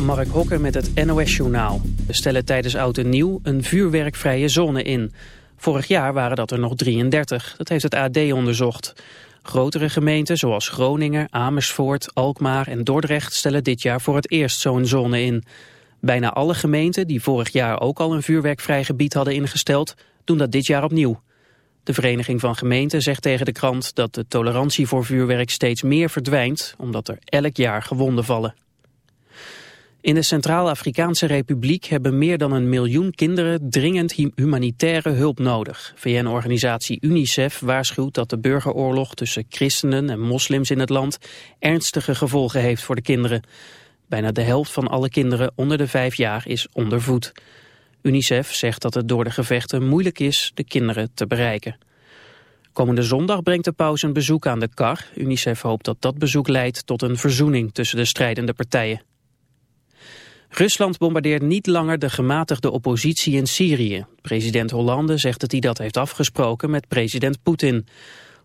Mark Hokker met het NOS-journaal. We stellen tijdens Oud en Nieuw een vuurwerkvrije zone in. Vorig jaar waren dat er nog 33. Dat heeft het AD onderzocht. Grotere gemeenten zoals Groningen, Amersfoort, Alkmaar en Dordrecht... stellen dit jaar voor het eerst zo'n zone in. Bijna alle gemeenten die vorig jaar ook al een vuurwerkvrij gebied hadden ingesteld... doen dat dit jaar opnieuw. De Vereniging van Gemeenten zegt tegen de krant dat de tolerantie voor vuurwerk steeds meer verdwijnt, omdat er elk jaar gewonden vallen. In de Centraal-Afrikaanse Republiek hebben meer dan een miljoen kinderen dringend humanitaire hulp nodig. VN-organisatie UNICEF waarschuwt dat de burgeroorlog tussen christenen en moslims in het land ernstige gevolgen heeft voor de kinderen. Bijna de helft van alle kinderen onder de vijf jaar is ondervoed. UNICEF zegt dat het door de gevechten moeilijk is de kinderen te bereiken. Komende zondag brengt de paus een bezoek aan de kar. UNICEF hoopt dat dat bezoek leidt tot een verzoening tussen de strijdende partijen. Rusland bombardeert niet langer de gematigde oppositie in Syrië. President Hollande zegt dat hij dat heeft afgesproken met president Poetin.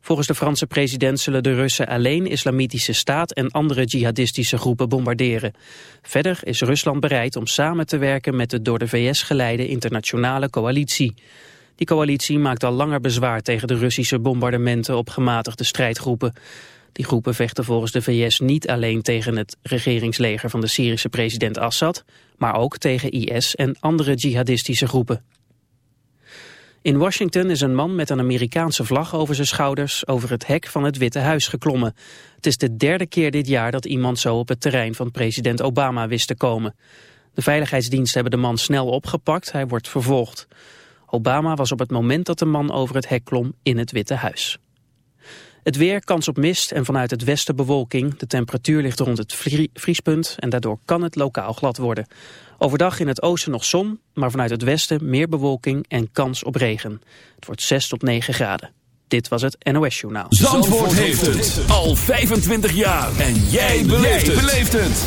Volgens de Franse president zullen de Russen alleen islamitische staat en andere jihadistische groepen bombarderen. Verder is Rusland bereid om samen te werken met de door de VS geleide internationale coalitie. Die coalitie maakt al langer bezwaar tegen de Russische bombardementen op gematigde strijdgroepen. Die groepen vechten volgens de VS niet alleen tegen het regeringsleger van de Syrische president Assad, maar ook tegen IS en andere jihadistische groepen. In Washington is een man met een Amerikaanse vlag over zijn schouders over het hek van het Witte Huis geklommen. Het is de derde keer dit jaar dat iemand zo op het terrein van president Obama wist te komen. De veiligheidsdiensten hebben de man snel opgepakt, hij wordt vervolgd. Obama was op het moment dat de man over het hek klom in het Witte Huis. Het weer, kans op mist en vanuit het westen bewolking. De temperatuur ligt rond het vriespunt en daardoor kan het lokaal glad worden. Overdag in het oosten nog zon, maar vanuit het westen meer bewolking en kans op regen. Het wordt 6 tot 9 graden. Dit was het NOS Journaal. Zandvoort, heeft het al 25 jaar. En jij beleeft het.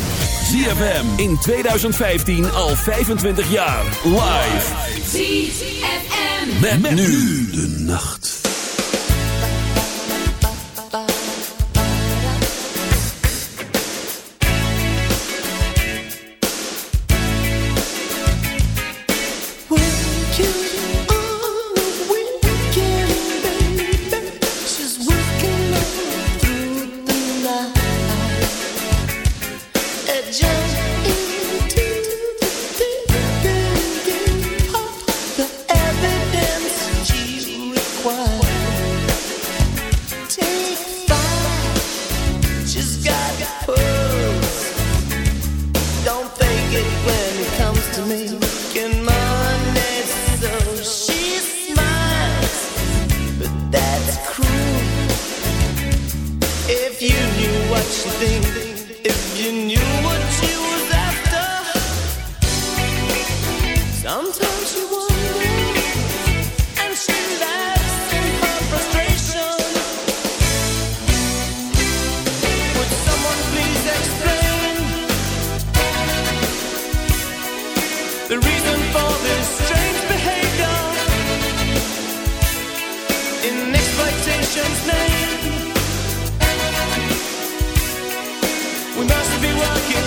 ZFM in 2015 al 25 jaar. Live. ZFM. met nu de nacht. The reason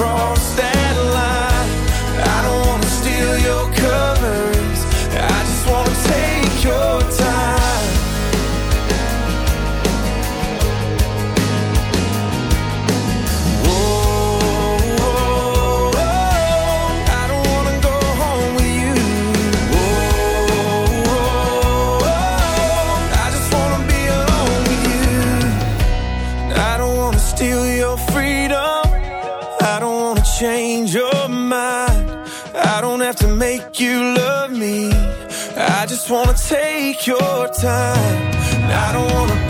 cross your time. I don't wanna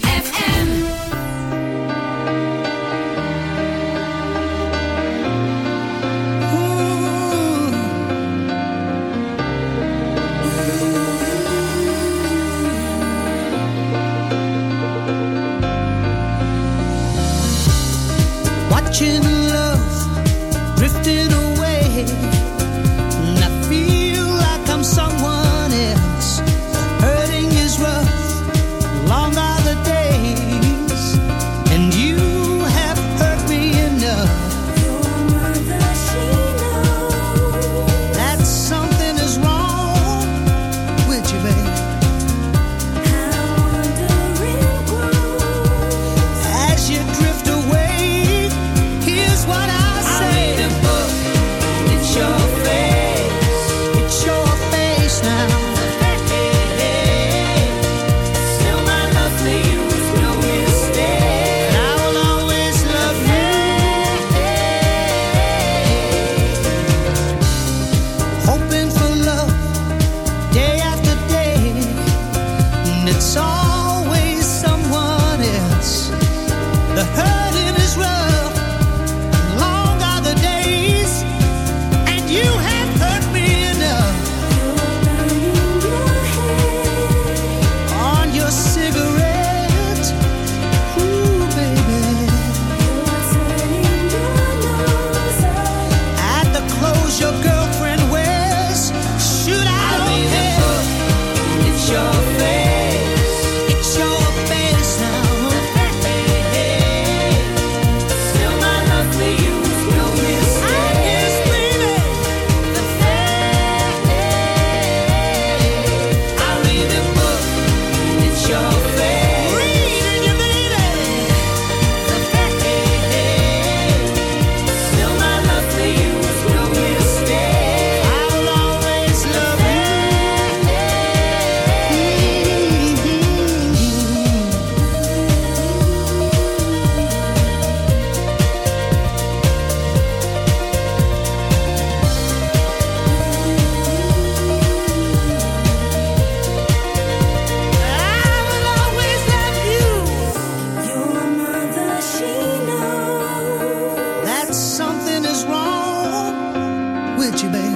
you baby.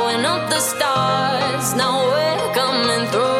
blowing up the stars. Now we're coming through.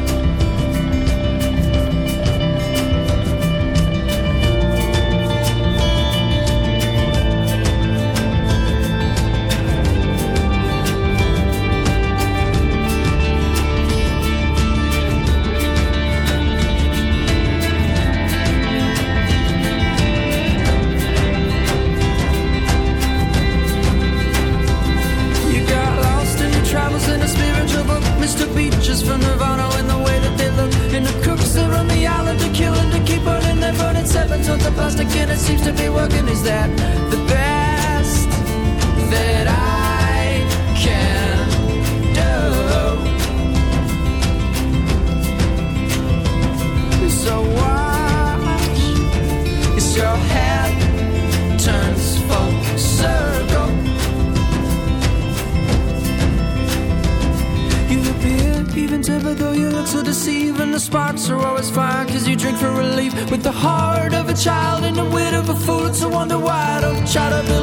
Why I don't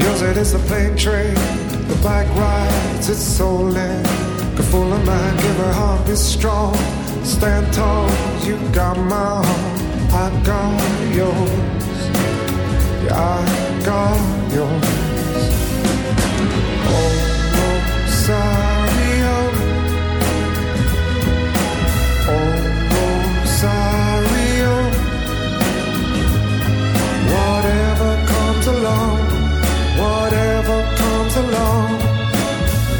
Yours it is the plane train, the bike rides, it's stolen. Go full of mind, give her heart, be strong. Stand tall, you got my heart, I got yours. Yeah, I got yours.